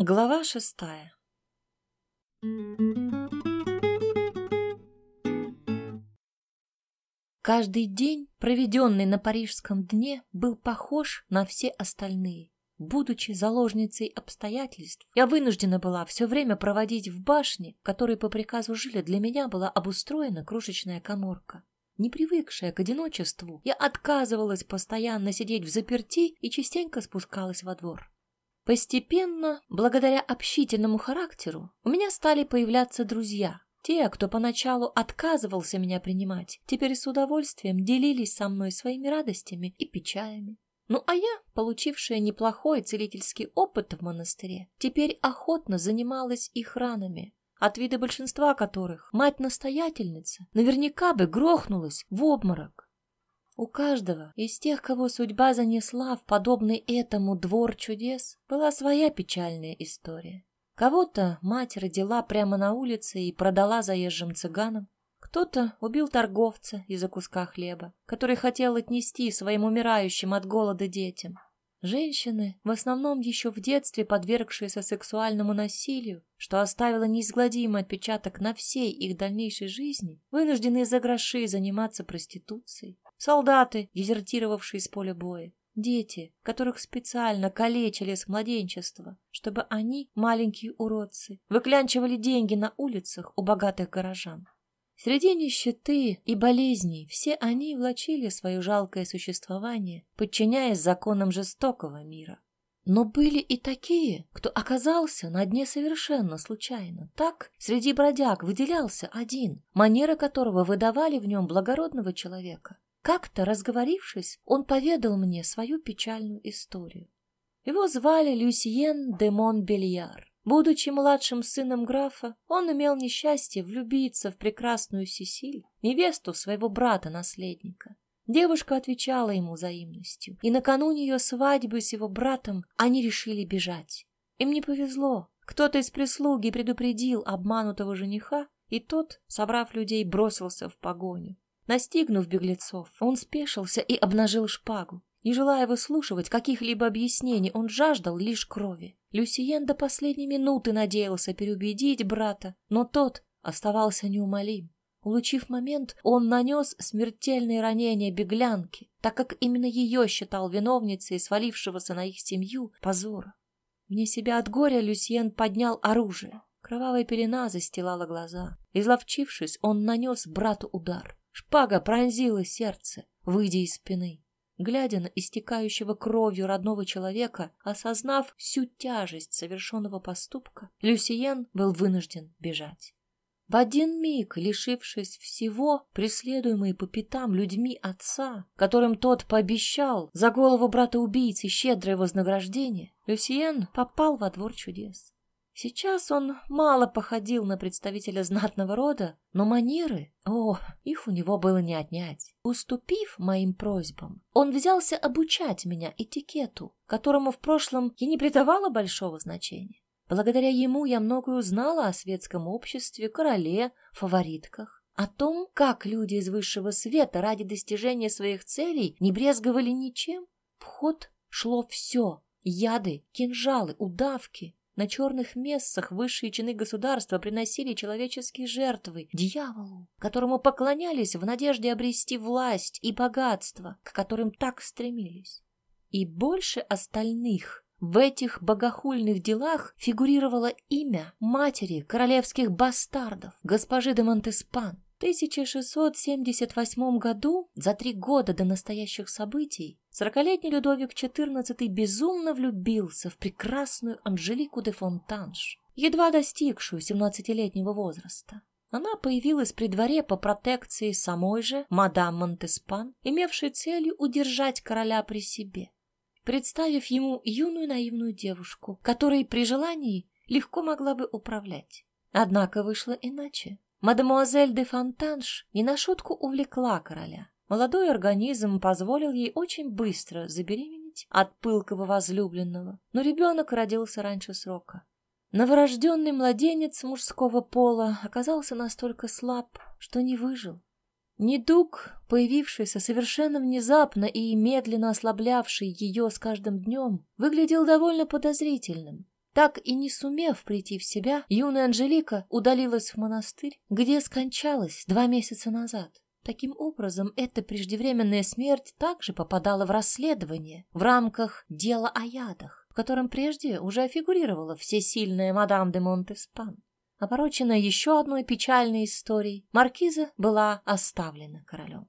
Глава шестая Каждый день, проведенный на парижском дне, был похож на все остальные. Будучи заложницей обстоятельств, я вынуждена была все время проводить в башне, в которой по приказу жили для меня была обустроена крошечная коморка. Не привыкшая к одиночеству, я отказывалась постоянно сидеть в заперти и частенько спускалась во двор. Постепенно, благодаря общительному характеру, у меня стали появляться друзья. Те, кто поначалу отказывался меня принимать, теперь с удовольствием делились со мной своими радостями и печалями. Ну а я, получившая неплохой целительский опыт в монастыре, теперь охотно занималась их ранами, от вида большинства которых мать-настоятельница наверняка бы грохнулась в обморок. У каждого из тех, кого судьба занесла в подобный этому двор чудес, была своя печальная история. Кого-то мать родила прямо на улице и продала заезжим цыганам, кто-то убил торговца из-за куска хлеба, который хотел отнести своим умирающим от голода детям. Женщины, в основном еще в детстве подвергшиеся сексуальному насилию, что оставило неизгладимый отпечаток на всей их дальнейшей жизни, вынуждены за гроши заниматься проституцией солдаты, дезертировавшие с поля боя, дети, которых специально калечили с младенчества, чтобы они, маленькие уродцы, выклянчивали деньги на улицах у богатых горожан. Среди нищеты и болезней все они влачили свое жалкое существование, подчиняясь законам жестокого мира. Но были и такие, кто оказался на дне совершенно случайно. Так среди бродяг выделялся один, манеры которого выдавали в нем благородного человека. Как-то, разговорившись, он поведал мне свою печальную историю. Его звали Люсьен де Монбельяр. Будучи младшим сыном графа, он имел несчастье влюбиться в прекрасную Сесиль, невесту своего брата-наследника. Девушка отвечала ему взаимностью, и накануне ее свадьбы с его братом они решили бежать. Им не повезло. Кто-то из прислуги предупредил обманутого жениха, и тот, собрав людей, бросился в погоню. Настигнув беглецов, он спешился и обнажил шпагу. Не желая выслушивать каких-либо объяснений, он жаждал лишь крови. Люсиен до последней минуты надеялся переубедить брата, но тот оставался неумолим. Улучив момент, он нанес смертельное ранение беглянке, так как именно ее считал виновницей свалившегося на их семью позора. Вне себя от горя Люсьен поднял оружие. Кровавая пелена застилала глаза. Изловчившись, он нанес брату удар. Шпага пронзила сердце, выйдя из спины. Глядя на истекающего кровью родного человека, осознав всю тяжесть совершенного поступка, Люсиен был вынужден бежать. В один миг, лишившись всего, преследуемый по пятам людьми отца, которым тот пообещал за голову брата-убийцы щедрое вознаграждение, Люсиен попал во двор чудес. Сейчас он мало походил на представителя знатного рода, но манеры, о, их у него было не отнять. Уступив моим просьбам, он взялся обучать меня этикету, которому в прошлом я не придавала большого значения. Благодаря ему я многое узнала о светском обществе, короле, фаворитках, о том, как люди из высшего света ради достижения своих целей не брезговали ничем. В ход шло все — яды, кинжалы, удавки, на черных мессах высшие чины государства приносили человеческие жертвы дьяволу, которому поклонялись в надежде обрести власть и богатство, к которым так стремились. И больше остальных в этих богохульных делах фигурировало имя матери королевских бастардов, госпожи де Монтеспан. 1678 году, за три года до настоящих событий, сорокалетний Людовик XIV безумно влюбился в прекрасную Анжелику де Фонтанш, едва достигшую 17-летнего возраста. Она появилась при дворе по протекции самой же мадам Монтеспан, имевшей целью удержать короля при себе, представив ему юную наивную девушку, которой при желании легко могла бы управлять. Однако вышло иначе. Мадемуазель де Фонтанш не на шутку увлекла короля. Молодой организм позволил ей очень быстро забеременеть от пылкого возлюбленного, но ребенок родился раньше срока. Новорожденный младенец мужского пола оказался настолько слаб, что не выжил. Недуг, появившийся совершенно внезапно и медленно ослаблявший ее с каждым днем, выглядел довольно подозрительным. Так и не сумев прийти в себя, юная Анжелика удалилась в монастырь, где скончалась два месяца назад. Таким образом, эта преждевременная смерть также попадала в расследование в рамках дела о ядах, в котором прежде уже фигурировала всесильная мадам де Монтеспан. Опороченная еще одной печальной историей, маркиза была оставлена королем.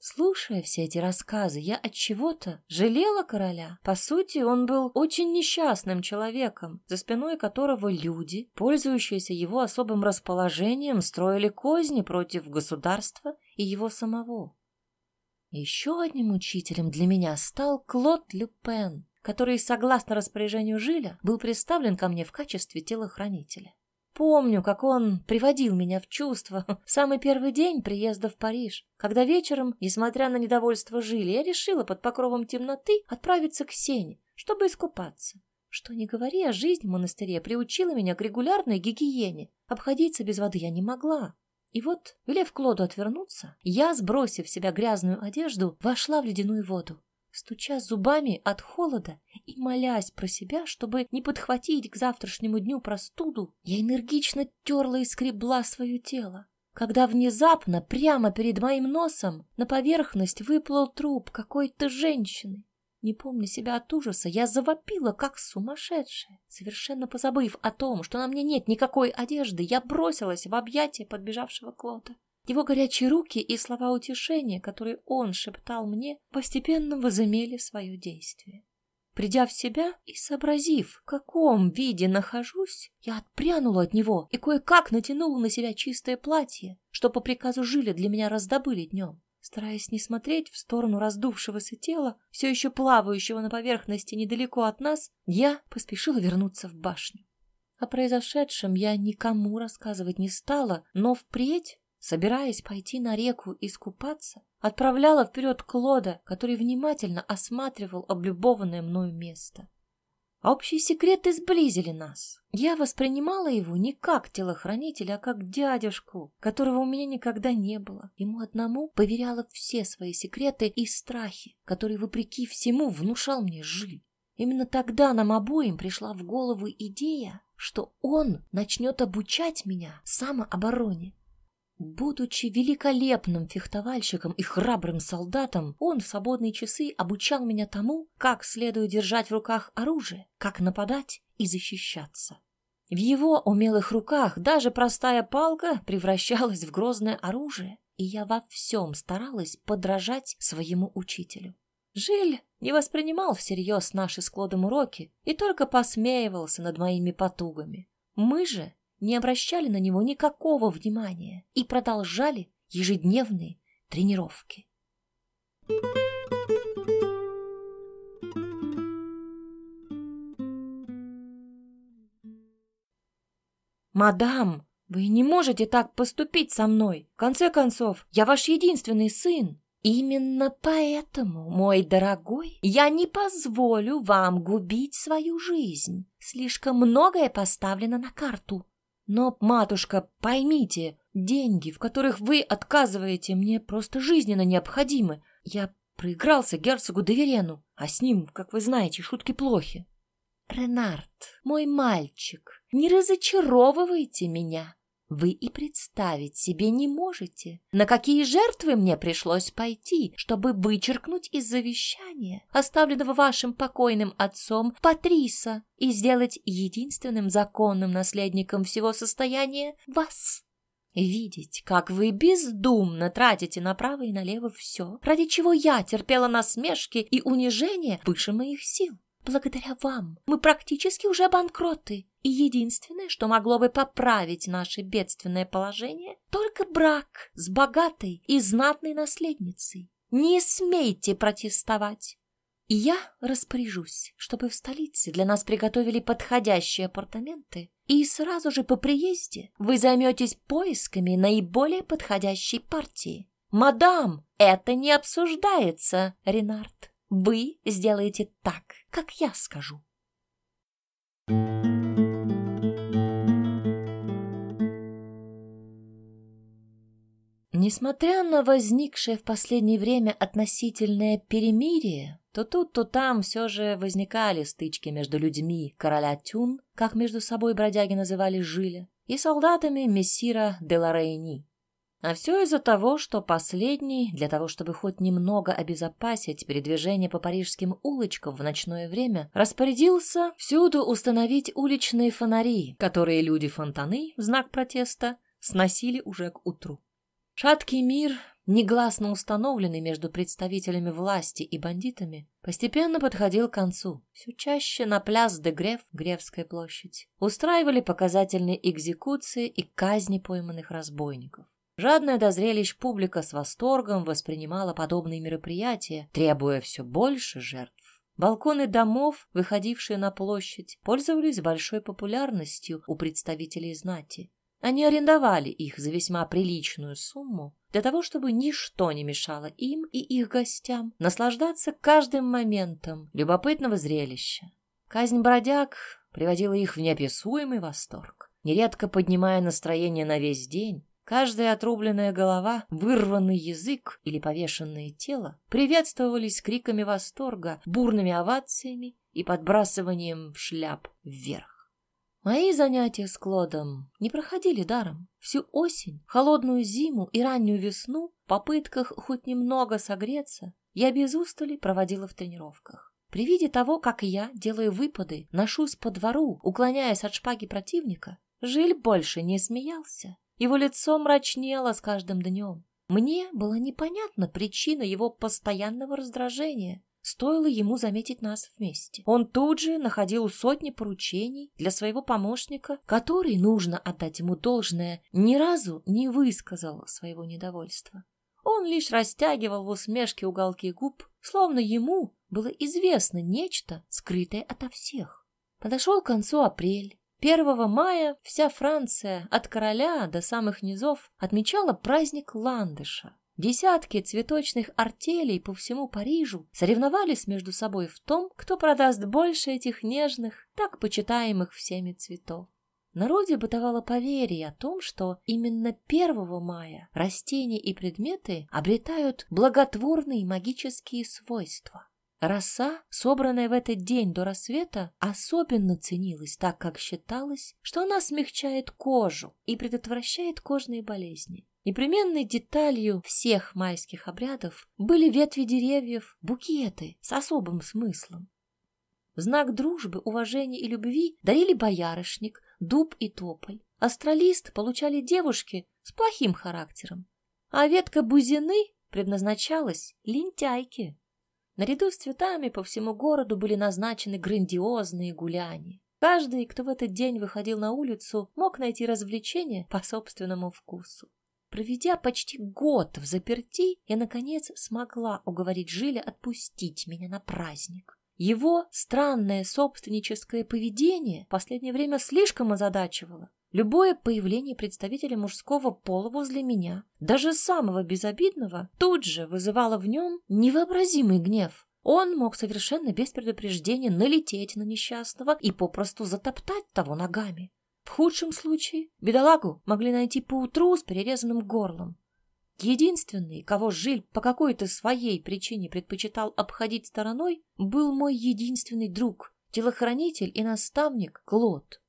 Слушая все эти рассказы, я от чего-то жалела короля. По сути, он был очень несчастным человеком, за спиной которого люди, пользующиеся его особым расположением, строили козни против государства и его самого. Еще одним учителем для меня стал Клод Люпен, который, согласно распоряжению Жиля, был представлен ко мне в качестве телохранителя. Помню, как он приводил меня в чувство в самый первый день приезда в Париж, когда вечером, несмотря на недовольство Жили, я решила под покровом темноты отправиться к Сене, чтобы искупаться. Что ни говори, а жизнь в монастыре приучила меня к регулярной гигиене. Обходиться без воды я не могла. И вот, велев Клоду отвернуться, я, сбросив в себя грязную одежду, вошла в ледяную воду стуча зубами от холода и молясь про себя, чтобы не подхватить к завтрашнему дню простуду, я энергично терла и скребла свое тело. Когда внезапно, прямо перед моим носом, на поверхность выплыл труп какой-то женщины. Не помня себя от ужаса, я завопила, как сумасшедшая. Совершенно позабыв о том, что на мне нет никакой одежды, я бросилась в объятия подбежавшего Клода. Его горячие руки и слова утешения, которые он шептал мне, постепенно возымели свое действие. Придя в себя и сообразив, в каком виде нахожусь, я отпрянула от него и кое-как натянула на себя чистое платье, что по приказу жили для меня раздобыли днем. Стараясь не смотреть в сторону раздувшегося тела, все еще плавающего на поверхности недалеко от нас, я поспешила вернуться в башню. О произошедшем я никому рассказывать не стала, но впредь собираясь пойти на реку искупаться, отправляла вперед Клода, который внимательно осматривал облюбованное мною место. А общие секреты сблизили нас. Я воспринимала его не как телохранителя, а как дядюшку, которого у меня никогда не было. Ему одному поверяла все свои секреты и страхи, которые, вопреки всему, внушал мне Жиль. Именно тогда нам обоим пришла в голову идея, что он начнет обучать меня самообороне. Будучи великолепным фехтовальщиком и храбрым солдатом, он в свободные часы обучал меня тому, как следует держать в руках оружие, как нападать и защищаться. В его умелых руках даже простая палка превращалась в грозное оружие, и я во всем старалась подражать своему учителю. Жиль не воспринимал всерьез наши с Клодом уроки и только посмеивался над моими потугами. Мы же не обращали на него никакого внимания и продолжали ежедневные тренировки. «Мадам, вы не можете так поступить со мной. В конце концов, я ваш единственный сын. Именно поэтому, мой дорогой, я не позволю вам губить свою жизнь. Слишком многое поставлено на карту. Но, матушка, поймите, деньги, в которых вы отказываете, мне просто жизненно необходимы. Я проигрался герцогу Деверену, а с ним, как вы знаете, шутки плохи. Ренард, мой мальчик, не разочаровывайте меня. Вы и представить себе не можете, на какие жертвы мне пришлось пойти, чтобы вычеркнуть из завещания, оставленного вашим покойным отцом Патриса, и сделать единственным законным наследником всего состояния вас. Видеть, как вы бездумно тратите направо и налево все, ради чего я терпела насмешки и унижения выше моих сил. Благодаря вам мы практически уже банкроты, и единственное, что могло бы поправить наше бедственное положение, только брак с богатой и знатной наследницей. Не смейте протестовать. Я распоряжусь, чтобы в столице для нас приготовили подходящие апартаменты, и сразу же по приезде вы займетесь поисками наиболее подходящей партии. Мадам, это не обсуждается, Ренард. Вы сделаете так, как я скажу. Несмотря на возникшее в последнее время относительное перемирие, то тут, то там все же возникали стычки между людьми короля Тюн, как между собой бродяги называли Жиля, и солдатами мессира де Лорейни. А все из-за того, что последний, для того, чтобы хоть немного обезопасить передвижение по парижским улочкам в ночное время, распорядился всюду установить уличные фонари, которые люди-фонтаны, в знак протеста, сносили уже к утру. Шаткий мир, негласно установленный между представителями власти и бандитами, постепенно подходил к концу. Все чаще на пляс де Греф, Гревская площадь, устраивали показательные экзекуции и казни пойманных разбойников. Жадная до зрелищ публика с восторгом воспринимала подобные мероприятия, требуя все больше жертв. Балконы домов, выходившие на площадь, пользовались большой популярностью у представителей знати. Они арендовали их за весьма приличную сумму для того, чтобы ничто не мешало им и их гостям наслаждаться каждым моментом любопытного зрелища. Казнь бродяг приводила их в неописуемый восторг, нередко поднимая настроение на весь день. Каждая отрубленная голова, вырванный язык или повешенное тело приветствовались криками восторга, бурными овациями и подбрасыванием шляп вверх. Мои занятия с Клодом не проходили даром. Всю осень, холодную зиму и раннюю весну в попытках хоть немного согреться я без устали проводила в тренировках. При виде того, как я, делая выпады, ношусь по двору, уклоняясь от шпаги противника, Жиль больше не смеялся. Его лицо мрачнело с каждым днем. Мне была непонятна причина его постоянного раздражения. Стоило ему заметить нас вместе. Он тут же находил сотни поручений для своего помощника, который, нужно отдать ему должное, ни разу не высказал своего недовольства. Он лишь растягивал в усмешке уголки губ, словно ему было известно нечто, скрытое ото всех. Подошел к концу апрель. 1 мая вся Франция, от короля до самых низов, отмечала праздник Ландыша. Десятки цветочных артелей по всему Парижу соревновались между собой в том, кто продаст больше этих нежных, так почитаемых всеми цветов. В народе бытовало поверье о том, что именно 1 мая растения и предметы обретают благотворные магические свойства. Роса, собранная в этот день до рассвета, особенно ценилась, так как считалось, что она смягчает кожу и предотвращает кожные болезни. Непременной деталью всех майских обрядов были ветви деревьев, букеты с особым смыслом. В знак дружбы, уважения и любви дарили боярышник, дуб и тополь. Астралист получали девушки с плохим характером, а ветка бузины предназначалась лентяйке. Наряду с цветами по всему городу были назначены грандиозные гуляния. Каждый, кто в этот день выходил на улицу, мог найти развлечение по собственному вкусу. Проведя почти год в заперти, я, наконец, смогла уговорить Жиля отпустить меня на праздник. Его странное собственническое поведение в последнее время слишком озадачивало. Любое появление представителя мужского пола возле меня, даже самого безобидного, тут же вызывало в нем невообразимый гнев. Он мог совершенно без предупреждения налететь на несчастного и попросту затоптать того ногами. В худшем случае бедолагу могли найти поутру с перерезанным горлом. Единственный, кого Жиль по какой-то своей причине предпочитал обходить стороной, был мой единственный друг, телохранитель и наставник Клод.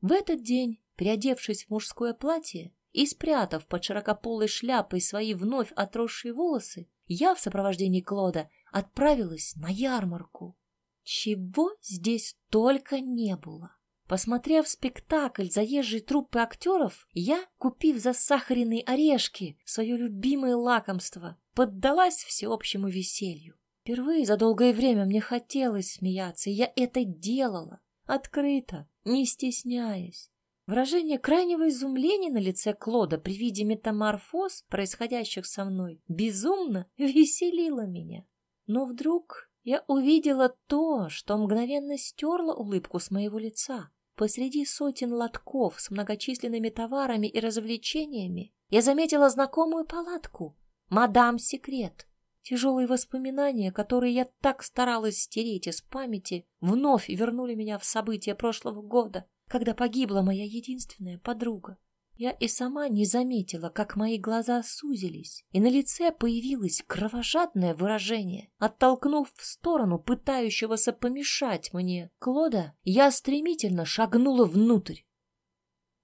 В этот день, переодевшись в мужское платье и спрятав под широкополой шляпой свои вновь отросшие волосы, я в сопровождении Клода отправилась на ярмарку. Чего здесь только не было. Посмотрев спектакль заезжей труппы актеров, я, купив засахаренные орешки, свое любимое лакомство, поддалась всеобщему веселью. Впервые за долгое время мне хотелось смеяться, и я это делала, открыто, не стесняясь. Выражение крайнего изумления на лице Клода при виде метаморфоз, происходящих со мной, безумно веселило меня. Но вдруг я увидела то, что мгновенно стерло улыбку с моего лица. Посреди сотен лотков с многочисленными товарами и развлечениями я заметила знакомую палатку «Мадам Секрет». Тяжелые воспоминания, которые я так старалась стереть из памяти, вновь вернули меня в события прошлого года, когда погибла моя единственная подруга. Я и сама не заметила, как мои глаза сузились, и на лице появилось кровожадное выражение. Оттолкнув в сторону пытающегося помешать мне Клода, я стремительно шагнула внутрь.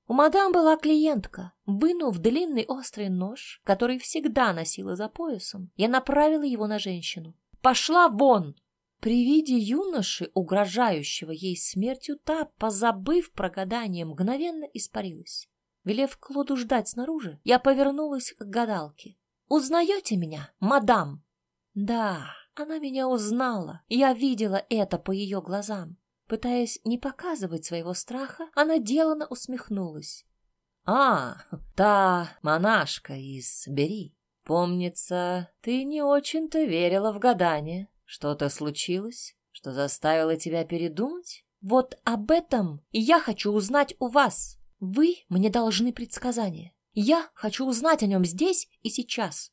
У мадам была клиентка. Вынув длинный острый нож, который всегда носила за поясом, я направила его на женщину. «Пошла вон!» При виде юноши, угрожающего ей смертью, та, позабыв про гадание, мгновенно испарилась. Велев Клоду ждать снаружи, я повернулась к гадалке. «Узнаете меня, мадам?» Да, она меня узнала. Я видела это по ее глазам. Пытаясь не показывать своего страха, она делано усмехнулась. «А, та монашка из Бери. Помнится, ты не очень-то верила в гадание. Что-то случилось, что заставило тебя передумать? Вот об этом я хочу узнать у вас. Вы мне должны предсказания. Я хочу узнать о нем здесь и сейчас.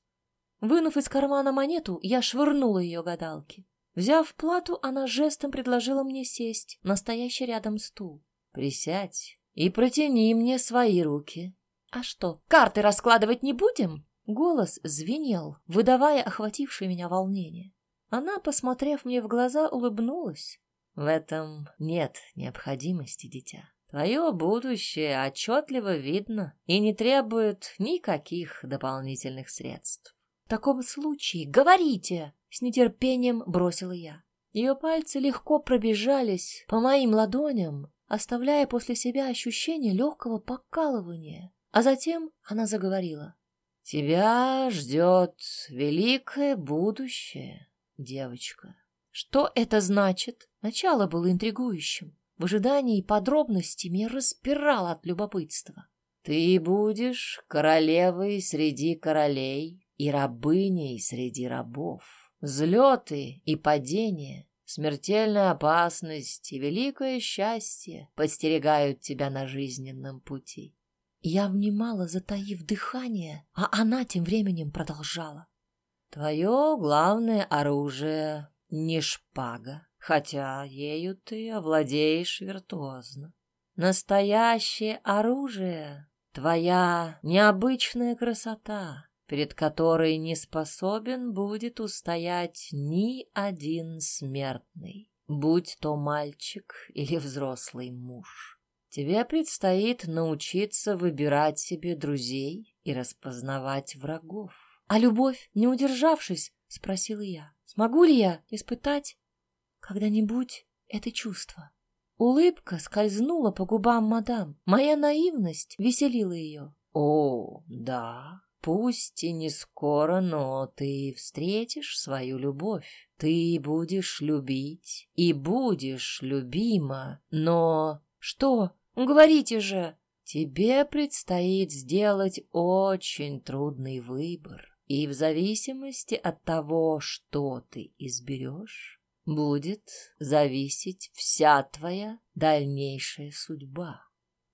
Вынув из кармана монету, я швырнула ее гадалке. Взяв плату, она жестом предложила мне сесть на стоящий рядом стул. «Присядь и протяни мне свои руки». «А что, карты раскладывать не будем?» Голос звенел, выдавая охватившее меня волнение. Она, посмотрев мне в глаза, улыбнулась. «В этом нет необходимости, дитя. Твое будущее отчетливо видно и не требует никаких дополнительных средств. В таком случае говорите, с нетерпением бросила я. Ее пальцы легко пробежались по моим ладоням, оставляя после себя ощущение легкого покалывания. А затем она заговорила. «Тебя ждет великое будущее, девочка». Что это значит? Начало было интригующим. В ожидании подробностей меня распирало от любопытства. Ты будешь королевой среди королей и рабыней среди рабов. Взлеты и падения, смертельная опасность и великое счастье подстерегают тебя на жизненном пути. Я внимала, затаив дыхание, а она тем временем продолжала. Твое главное оружие — не шпага, хотя ею ты овладеешь виртуозно. Настоящее оружие — твоя необычная красота, перед которой не способен будет устоять ни один смертный, будь то мальчик или взрослый муж. Тебе предстоит научиться выбирать себе друзей и распознавать врагов. А любовь, не удержавшись, спросила я, смогу ли я испытать когда-нибудь это чувство. Улыбка скользнула по губам мадам. Моя наивность веселила ее. О, да, пусть и не скоро, но ты встретишь свою любовь. Ты будешь любить и будешь любима, но... Что? Говорите же! Тебе предстоит сделать очень трудный выбор. И в зависимости от того, что ты изберешь, будет зависеть вся твоя дальнейшая судьба.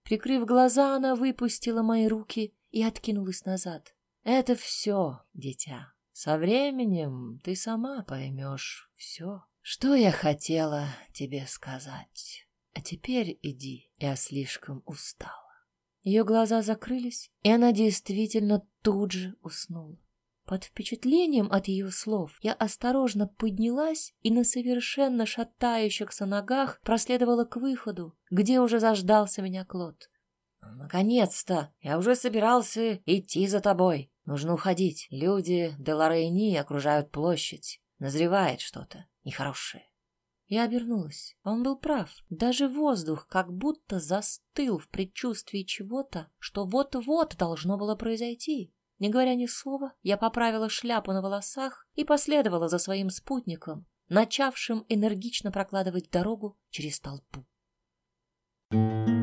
Прикрыв глаза, она выпустила мои руки и откинулась назад. Это все, дитя. Со временем ты сама поймешь все, что я хотела тебе сказать. А теперь иди, я слишком устала. Ее глаза закрылись, и она действительно тут же уснула. Под впечатлением от ее слов я осторожно поднялась и на совершенно шатающихся ногах проследовала к выходу, где уже заждался меня Клод. «Наконец-то! Я уже собирался идти за тобой. Нужно уходить. Люди Деларейни окружают площадь. Назревает что-то нехорошее». Я обернулась. Он был прав. Даже воздух как будто застыл в предчувствии чего-то, что вот-вот должно было произойти. Не говоря ни слова, я поправила шляпу на волосах и последовала за своим спутником, начавшим энергично прокладывать дорогу через толпу. Thank you.